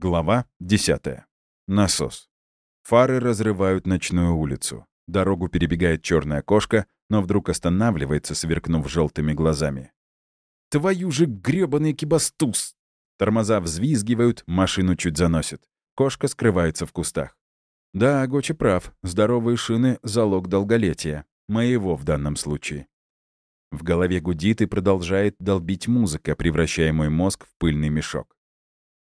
Глава 10. Насос. Фары разрывают ночную улицу. Дорогу перебегает черная кошка, но вдруг останавливается, сверкнув желтыми глазами. «Твою же грёбаный кибастуз!» Тормоза взвизгивают, машину чуть заносит. Кошка скрывается в кустах. Да, Гочи прав. Здоровые шины — залог долголетия. Моего в данном случае. В голове гудит и продолжает долбить музыка, превращая мой мозг в пыльный мешок.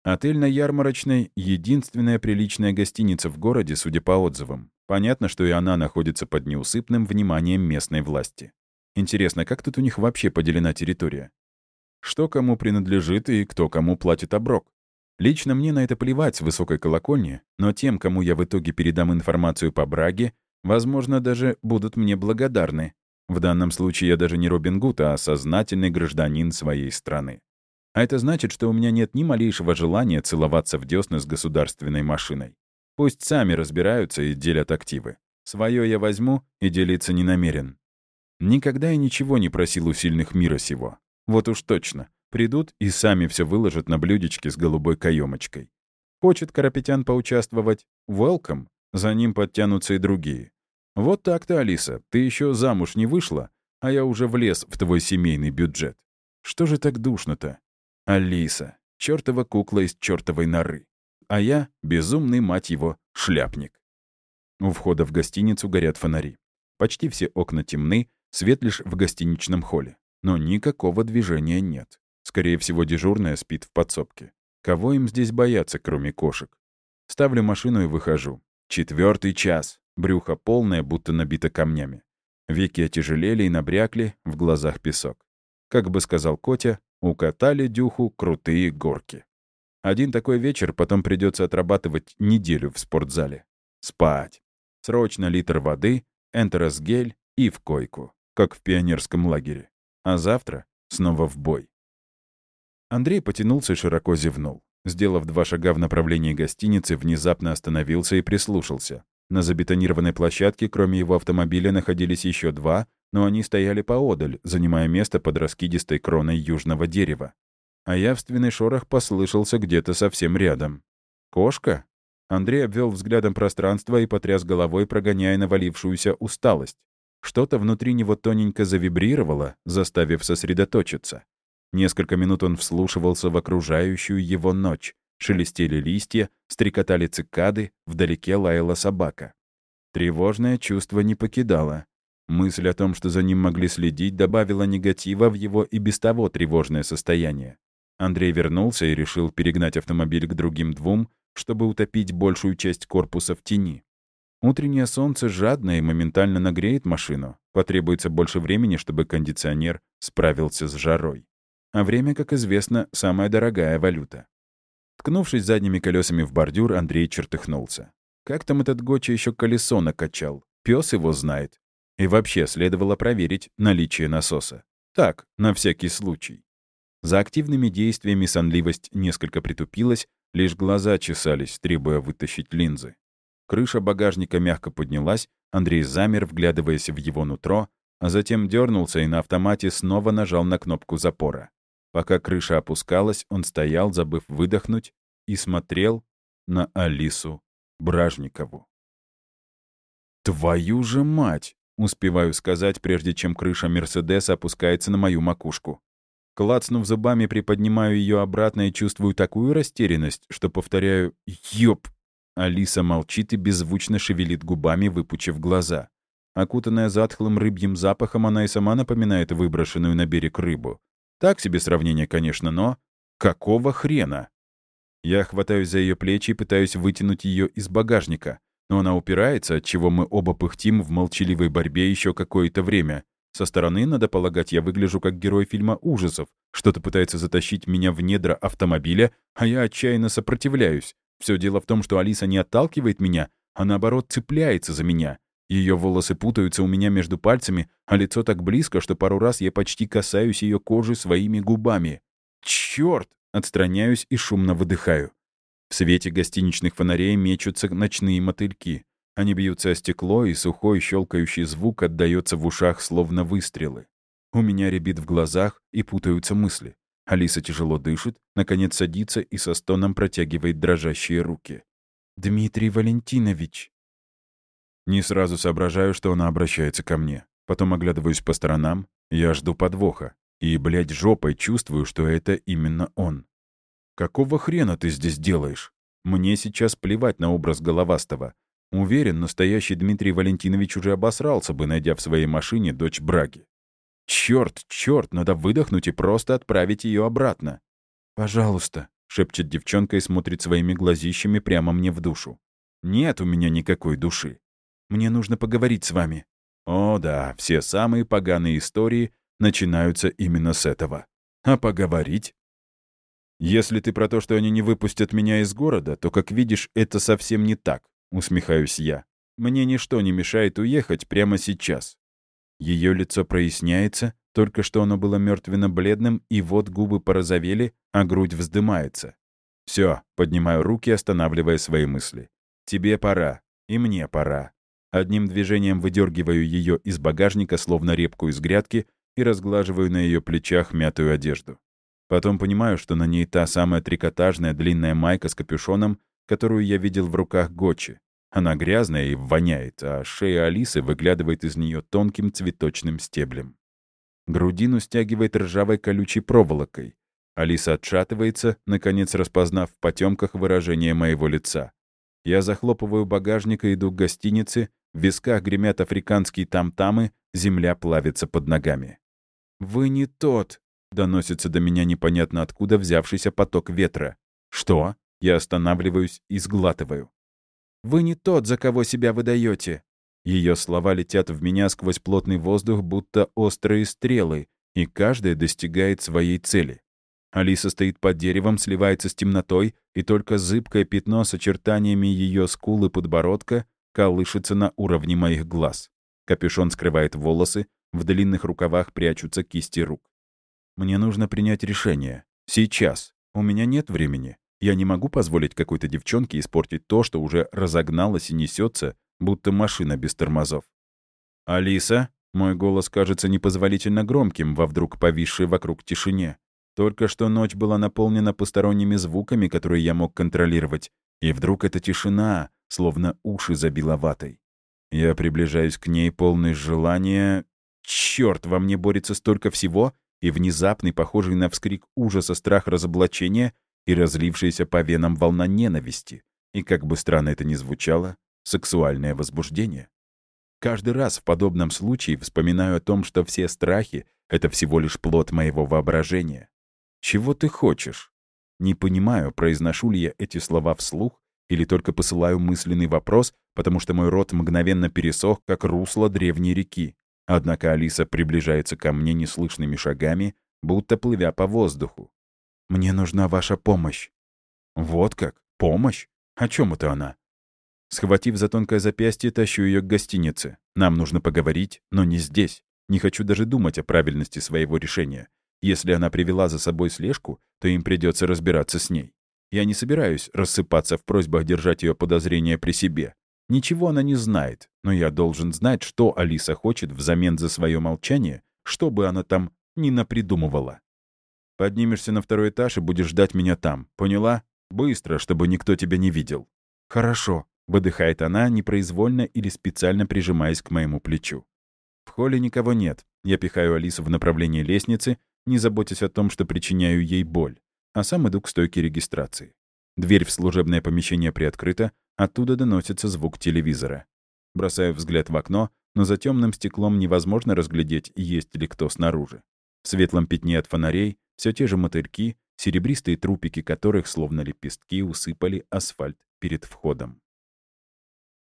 Отель на Ярмарочной — единственная приличная гостиница в городе, судя по отзывам. Понятно, что и она находится под неусыпным вниманием местной власти. Интересно, как тут у них вообще поделена территория? Что кому принадлежит и кто кому платит оброк? Лично мне на это плевать с высокой колокольни, но тем, кому я в итоге передам информацию по Браге, возможно, даже будут мне благодарны. В данном случае я даже не Робин Гуд, а сознательный гражданин своей страны. А это значит, что у меня нет ни малейшего желания целоваться в десны с государственной машиной. Пусть сами разбираются и делят активы. Своё я возьму и делиться не намерен. Никогда я ничего не просил у сильных мира сего. Вот уж точно. Придут и сами все выложат на блюдечке с голубой каемочкой. Хочет Карапетян поучаствовать? Welcome. За ним подтянутся и другие. Вот так-то, Алиса, ты еще замуж не вышла, а я уже влез в твой семейный бюджет. Что же так душно-то? Алиса, чертова кукла из чертовой норы. А я — безумный, мать его, шляпник. У входа в гостиницу горят фонари. Почти все окна темны, свет лишь в гостиничном холле. Но никакого движения нет. Скорее всего, дежурная спит в подсобке. Кого им здесь бояться, кроме кошек? Ставлю машину и выхожу. Четвертый час. Брюхо полное, будто набито камнями. Веки отяжелели и набрякли, в глазах песок. Как бы сказал Котя, Укатали Дюху крутые горки. Один такой вечер потом придется отрабатывать неделю в спортзале. Спать. Срочно литр воды, энтеросгель и в койку, как в пионерском лагере. А завтра снова в бой. Андрей потянулся и широко зевнул. Сделав два шага в направлении гостиницы, внезапно остановился и прислушался. На забетонированной площадке, кроме его автомобиля, находились еще два, но они стояли поодаль, занимая место под раскидистой кроной южного дерева. А явственный шорох послышался где-то совсем рядом. «Кошка?» Андрей обвел взглядом пространство и потряс головой, прогоняя навалившуюся усталость. Что-то внутри него тоненько завибрировало, заставив сосредоточиться. Несколько минут он вслушивался в окружающую его ночь. Шелестели листья, стрекотали цикады, вдалеке лаяла собака. Тревожное чувство не покидало. Мысль о том, что за ним могли следить, добавила негатива в его и без того тревожное состояние. Андрей вернулся и решил перегнать автомобиль к другим двум, чтобы утопить большую часть корпуса в тени. Утреннее солнце жадно и моментально нагреет машину. Потребуется больше времени, чтобы кондиционер справился с жарой. А время, как известно, самая дорогая валюта. Ткнувшись задними колесами в бордюр, Андрей чертыхнулся. Как там этот Гоча еще колесо накачал? Пес его знает. И вообще следовало проверить наличие насоса. Так, на всякий случай. За активными действиями сонливость несколько притупилась, лишь глаза чесались, требуя вытащить линзы. Крыша багажника мягко поднялась, Андрей замер, вглядываясь в его нутро, а затем дернулся и на автомате снова нажал на кнопку запора. Пока крыша опускалась, он стоял, забыв выдохнуть, и смотрел на Алису Бражникову. «Твою же мать!» Успеваю сказать, прежде чем крыша Мерседеса опускается на мою макушку. Клацнув зубами, приподнимаю ее обратно и чувствую такую растерянность, что повторяю «Ёп!». Алиса молчит и беззвучно шевелит губами, выпучив глаза. Окутанная затхлым рыбьим запахом, она и сама напоминает выброшенную на берег рыбу. Так себе сравнение, конечно, но... Какого хрена? Я хватаюсь за ее плечи и пытаюсь вытянуть ее из багажника но она упирается, от чего мы оба пыхтим в молчаливой борьбе еще какое-то время. Со стороны, надо полагать, я выгляжу как герой фильма ужасов. Что-то пытается затащить меня в недра автомобиля, а я отчаянно сопротивляюсь. Все дело в том, что Алиса не отталкивает меня, а наоборот цепляется за меня. Ее волосы путаются у меня между пальцами, а лицо так близко, что пару раз я почти касаюсь ее кожи своими губами. Черт! Отстраняюсь и шумно выдыхаю. В свете гостиничных фонарей мечутся ночные мотыльки. Они бьются о стекло, и сухой щелкающий звук отдаётся в ушах, словно выстрелы. У меня рябит в глазах и путаются мысли. Алиса тяжело дышит, наконец садится и со стоном протягивает дрожащие руки. «Дмитрий Валентинович!» Не сразу соображаю, что она обращается ко мне. Потом оглядываюсь по сторонам. Я жду подвоха. И, блядь, жопой чувствую, что это именно он. «Какого хрена ты здесь делаешь? Мне сейчас плевать на образ головастого. Уверен, настоящий Дмитрий Валентинович уже обосрался бы, найдя в своей машине дочь Браги. Черт, черт, надо выдохнуть и просто отправить ее обратно. «Пожалуйста», — шепчет девчонка и смотрит своими глазищами прямо мне в душу. «Нет у меня никакой души. Мне нужно поговорить с вами». О да, все самые поганые истории начинаются именно с этого. А поговорить? Если ты про то, что они не выпустят меня из города, то, как видишь, это совсем не так, усмехаюсь я. Мне ничто не мешает уехать прямо сейчас. Ее лицо проясняется, только что оно было мертвенно-бледным, и вот губы порозовели, а грудь вздымается. Все, поднимаю руки, останавливая свои мысли. Тебе пора, и мне пора. Одним движением выдергиваю ее из багажника, словно репку из грядки, и разглаживаю на ее плечах мятую одежду. Потом понимаю, что на ней та самая трикотажная длинная майка с капюшоном, которую я видел в руках Гочи. Она грязная и воняет, а шея Алисы выглядывает из нее тонким цветочным стеблем. Грудину стягивает ржавой колючей проволокой. Алиса отшатывается, наконец распознав в потемках выражение моего лица. Я захлопываю багажник и иду к гостинице, в висках гремят африканские там-тамы, земля плавится под ногами. «Вы не тот!» — доносится до меня непонятно откуда взявшийся поток ветра. «Что?» — я останавливаюсь и сглатываю. «Вы не тот, за кого себя выдаете!» Ее слова летят в меня сквозь плотный воздух, будто острые стрелы, и каждая достигает своей цели. Алиса стоит под деревом, сливается с темнотой, и только зыбкое пятно с очертаниями ее скулы подбородка колышется на уровне моих глаз. Капюшон скрывает волосы, в длинных рукавах прячутся кисти рук. Мне нужно принять решение. Сейчас. У меня нет времени. Я не могу позволить какой-то девчонке испортить то, что уже разогналось и несется, будто машина без тормозов. «Алиса?» — мой голос кажется непозволительно громким во вдруг повисшей вокруг тишине. Только что ночь была наполнена посторонними звуками, которые я мог контролировать, и вдруг эта тишина, словно уши забила ватой. Я приближаюсь к ней, полный желания... Черт, во мне борется столько всего, и внезапный, похожий на вскрик ужаса страх разоблачения и разлившаяся по венам волна ненависти. И, как бы странно это ни звучало, сексуальное возбуждение. Каждый раз в подобном случае вспоминаю о том, что все страхи — это всего лишь плод моего воображения. «Чего ты хочешь?» Не понимаю, произношу ли я эти слова вслух или только посылаю мысленный вопрос, потому что мой рот мгновенно пересох, как русло древней реки. Однако Алиса приближается ко мне неслышными шагами, будто плывя по воздуху. «Мне нужна ваша помощь». «Вот как? Помощь? О чем это она?» Схватив за тонкое запястье, тащу ее к гостинице. Нам нужно поговорить, но не здесь. Не хочу даже думать о правильности своего решения. Если она привела за собой слежку, то им придется разбираться с ней. Я не собираюсь рассыпаться в просьбах держать ее подозрения при себе. Ничего она не знает, но я должен знать, что Алиса хочет взамен за свое молчание, что бы она там ни напридумывала. Поднимешься на второй этаж и будешь ждать меня там, поняла? Быстро, чтобы никто тебя не видел. Хорошо, выдыхает она, непроизвольно или специально прижимаясь к моему плечу. В холле никого нет. Я пихаю Алису в направлении лестницы, не заботясь о том, что причиняю ей боль а сам иду к стойке регистрации. Дверь в служебное помещение приоткрыта, оттуда доносится звук телевизора. Бросаю взгляд в окно, но за темным стеклом невозможно разглядеть, есть ли кто снаружи. В светлом пятне от фонарей все те же мотыльки, серебристые трупики которых, словно лепестки, усыпали асфальт перед входом.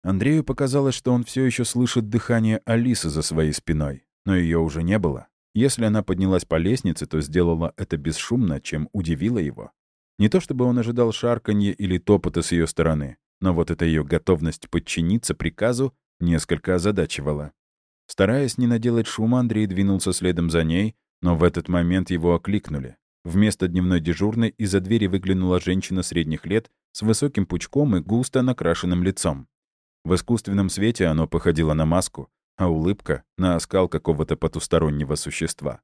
Андрею показалось, что он все еще слышит дыхание Алисы за своей спиной, но ее уже не было. Если она поднялась по лестнице, то сделала это бесшумно, чем удивило его. Не то чтобы он ожидал шарканье или топота с ее стороны, но вот эта ее готовность подчиниться приказу несколько озадачивала. Стараясь не наделать шума, Андрей двинулся следом за ней, но в этот момент его окликнули. Вместо дневной дежурной из-за двери выглянула женщина средних лет с высоким пучком и густо накрашенным лицом. В искусственном свете оно походило на маску, а улыбка — на оскал какого-то потустороннего существа.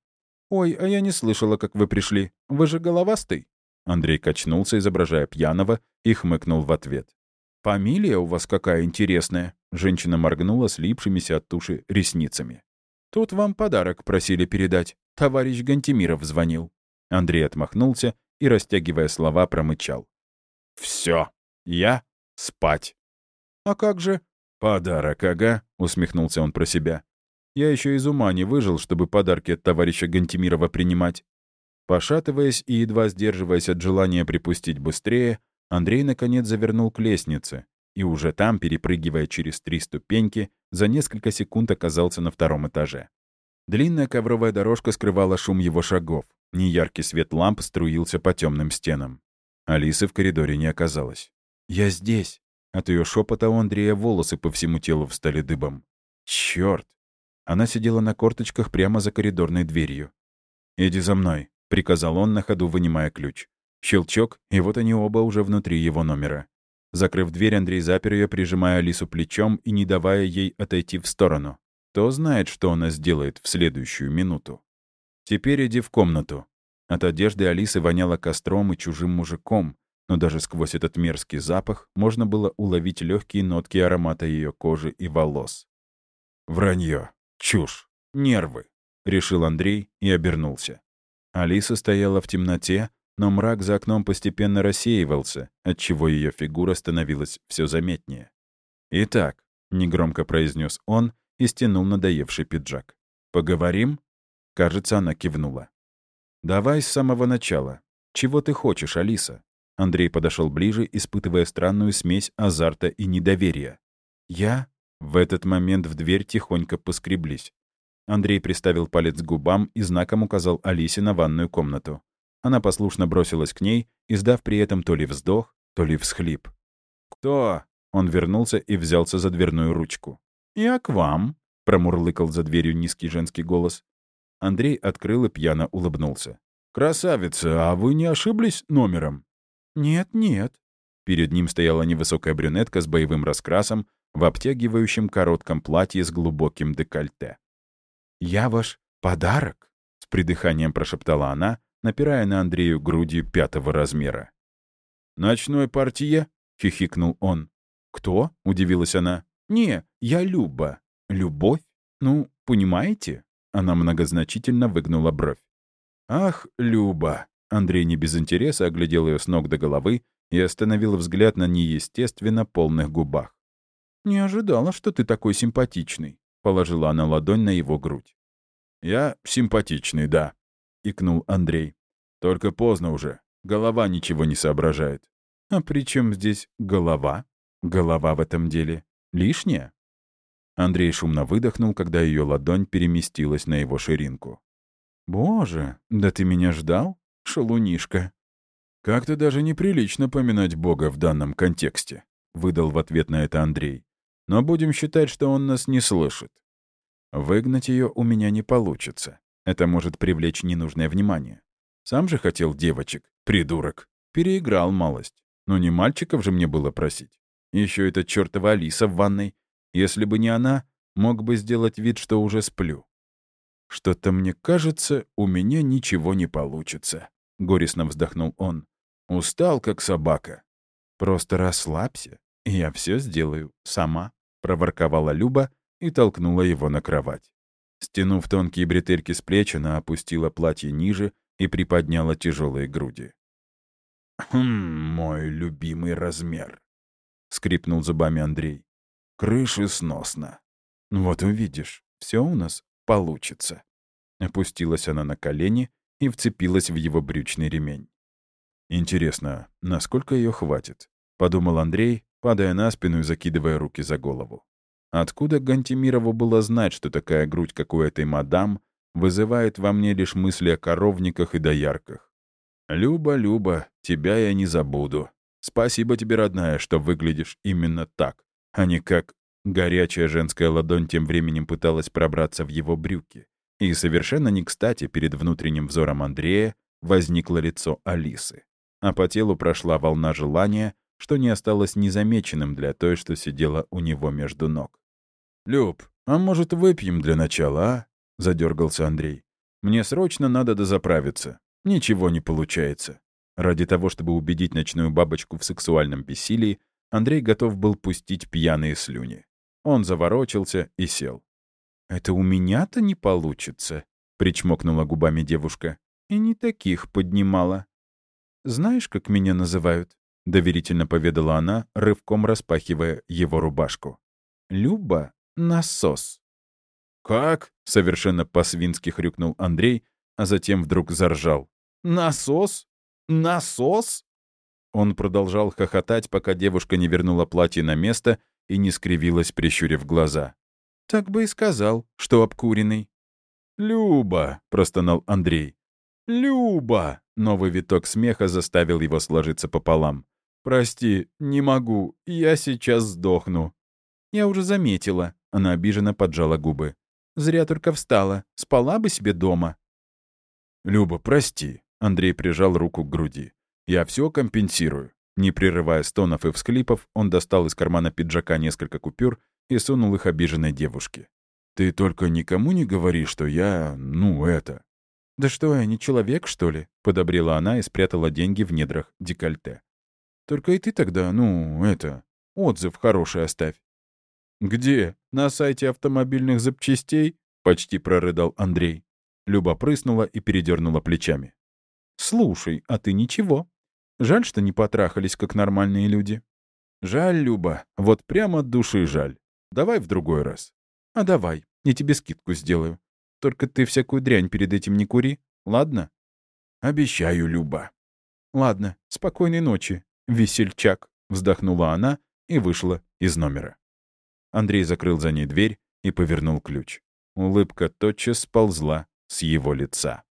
«Ой, а я не слышала, как вы пришли. Вы же головастый?» Андрей качнулся, изображая пьяного, и хмыкнул в ответ. «Фамилия у вас какая интересная!» Женщина моргнула слипшимися от туши ресницами. «Тут вам подарок просили передать. Товарищ Гантимиров звонил». Андрей отмахнулся и, растягивая слова, промычал. «Все, я спать». «А как же?» «Подарок, ага», — усмехнулся он про себя. «Я еще из ума не выжил, чтобы подарки от товарища Гантимирова принимать». Пошатываясь и едва сдерживаясь от желания припустить быстрее, Андрей наконец завернул к лестнице и уже там, перепрыгивая через три ступеньки, за несколько секунд оказался на втором этаже. Длинная ковровая дорожка скрывала шум его шагов. Неяркий свет ламп струился по темным стенам. Алисы в коридоре не оказалось. «Я здесь!» От ее шепота у Андрея волосы по всему телу встали дыбом. Черт! Она сидела на корточках прямо за коридорной дверью. «Иди за мной», — приказал он, на ходу вынимая ключ. Щелчок, и вот они оба уже внутри его номера. Закрыв дверь, Андрей запер ее, прижимая Алису плечом и не давая ей отойти в сторону. Кто знает, что она сделает в следующую минуту. «Теперь иди в комнату». От одежды Алисы воняло костром и чужим мужиком, но даже сквозь этот мерзкий запах можно было уловить легкие нотки аромата ее кожи и волос. «Вранье, чушь, нервы», — решил Андрей и обернулся. Алиса стояла в темноте, но мрак за окном постепенно рассеивался, отчего ее фигура становилась все заметнее. «Итак», — негромко произнес он и стянул надоевший пиджак. «Поговорим?» Кажется, она кивнула. «Давай с самого начала. Чего ты хочешь, Алиса?» Андрей подошел ближе, испытывая странную смесь азарта и недоверия. «Я?» В этот момент в дверь тихонько поскреблись. Андрей приставил палец к губам и знаком указал Алисе на ванную комнату. Она послушно бросилась к ней, издав при этом то ли вздох, то ли всхлип. «Кто?» Он вернулся и взялся за дверную ручку. «Я к вам», — промурлыкал за дверью низкий женский голос. Андрей открыл и пьяно улыбнулся. «Красавица, а вы не ошиблись номером?» «Нет, нет». Перед ним стояла невысокая брюнетка с боевым раскрасом в обтягивающем коротком платье с глубоким декольте. «Я ваш подарок?» — с придыханием прошептала она, напирая на Андрею грудью пятого размера. «Ночной портье?» — хихикнул он. «Кто?» — удивилась она. «Не, я Люба. Любовь? Ну, понимаете?» Она многозначительно выгнула бровь. «Ах, Люба!» Андрей не без интереса оглядел ее с ног до головы и остановил взгляд на неестественно полных губах. «Не ожидала, что ты такой симпатичный», — положила она ладонь на его грудь. «Я симпатичный, да», — икнул Андрей. «Только поздно уже. Голова ничего не соображает». «А при чем здесь голова? Голова в этом деле лишняя?» Андрей шумно выдохнул, когда ее ладонь переместилась на его ширинку. «Боже, да ты меня ждал, шалунишка!» «Как-то даже неприлично поминать Бога в данном контексте», — выдал в ответ на это Андрей. «Но будем считать, что он нас не слышит. Выгнать ее у меня не получится. Это может привлечь ненужное внимание. Сам же хотел девочек, придурок. Переиграл малость. Но не мальчиков же мне было просить. Еще эта чертова Алиса в ванной. Если бы не она, мог бы сделать вид, что уже сплю. Что-то мне кажется, у меня ничего не получится. Горестно вздохнул он. Устал, как собака. Просто расслабься, и я все сделаю сама, проворковала Люба и толкнула его на кровать. Стянув тонкие бретельки с плеч, она опустила платье ниже и приподняла тяжелые груди. «Хм, мой любимый размер», — скрипнул зубами Андрей. «Крыши сносно. Вот увидишь, все у нас получится». Опустилась она на колени и вцепилась в его брючный ремень. «Интересно, насколько ее хватит?» — подумал Андрей, падая на спину и закидывая руки за голову. Откуда Гантимирову было знать, что такая грудь, как у этой мадам, вызывает во мне лишь мысли о коровниках и доярках? «Люба, Люба, тебя я не забуду. Спасибо тебе, родная, что выглядишь именно так, а не как...» Горячая женская ладонь тем временем пыталась пробраться в его брюки. И совершенно не кстати перед внутренним взором Андрея возникло лицо Алисы. А по телу прошла волна желания, что не осталось незамеченным для той, что сидела у него между ног. «Люб, а может, выпьем для начала, а?» — задергался Андрей. Мне срочно надо дозаправиться. Ничего не получается. Ради того, чтобы убедить ночную бабочку в сексуальном бессилии, Андрей готов был пустить пьяные слюни. Он заворочился и сел. «Это у меня-то не получится», — причмокнула губами девушка. «И не таких поднимала». «Знаешь, как меня называют?» — доверительно поведала она, рывком распахивая его рубашку. «Люба — насос». «Как?» — совершенно по-свински хрюкнул Андрей, а затем вдруг заржал. «Насос? Насос?» Он продолжал хохотать, пока девушка не вернула платье на место и не скривилась, прищурив глаза. «Так бы и сказал, что обкуренный». «Люба!» — простонал Андрей. «Люба!» — новый виток смеха заставил его сложиться пополам. «Прости, не могу, я сейчас сдохну». «Я уже заметила», — она обиженно поджала губы. «Зря только встала, спала бы себе дома». «Люба, прости», — Андрей прижал руку к груди. «Я все компенсирую». Не прерывая стонов и всклипов, он достал из кармана пиджака несколько купюр и сунул их обиженной девушке. «Ты только никому не говори, что я... ну, это...» «Да что я, не человек, что ли?» — подобрела она и спрятала деньги в недрах декольте. «Только и ты тогда, ну, это... отзыв хороший оставь». «Где? На сайте автомобильных запчастей?» — почти прорыдал Андрей. Люба прыснула и передернула плечами. «Слушай, а ты ничего. Жаль, что не потрахались, как нормальные люди». «Жаль, Люба, вот прямо от души жаль. Давай в другой раз». «А давай, я тебе скидку сделаю. Только ты всякую дрянь перед этим не кури, ладно?» «Обещаю, Люба». «Ладно, спокойной ночи, весельчак», — вздохнула она и вышла из номера. Андрей закрыл за ней дверь и повернул ключ. Улыбка тотчас сползла с его лица.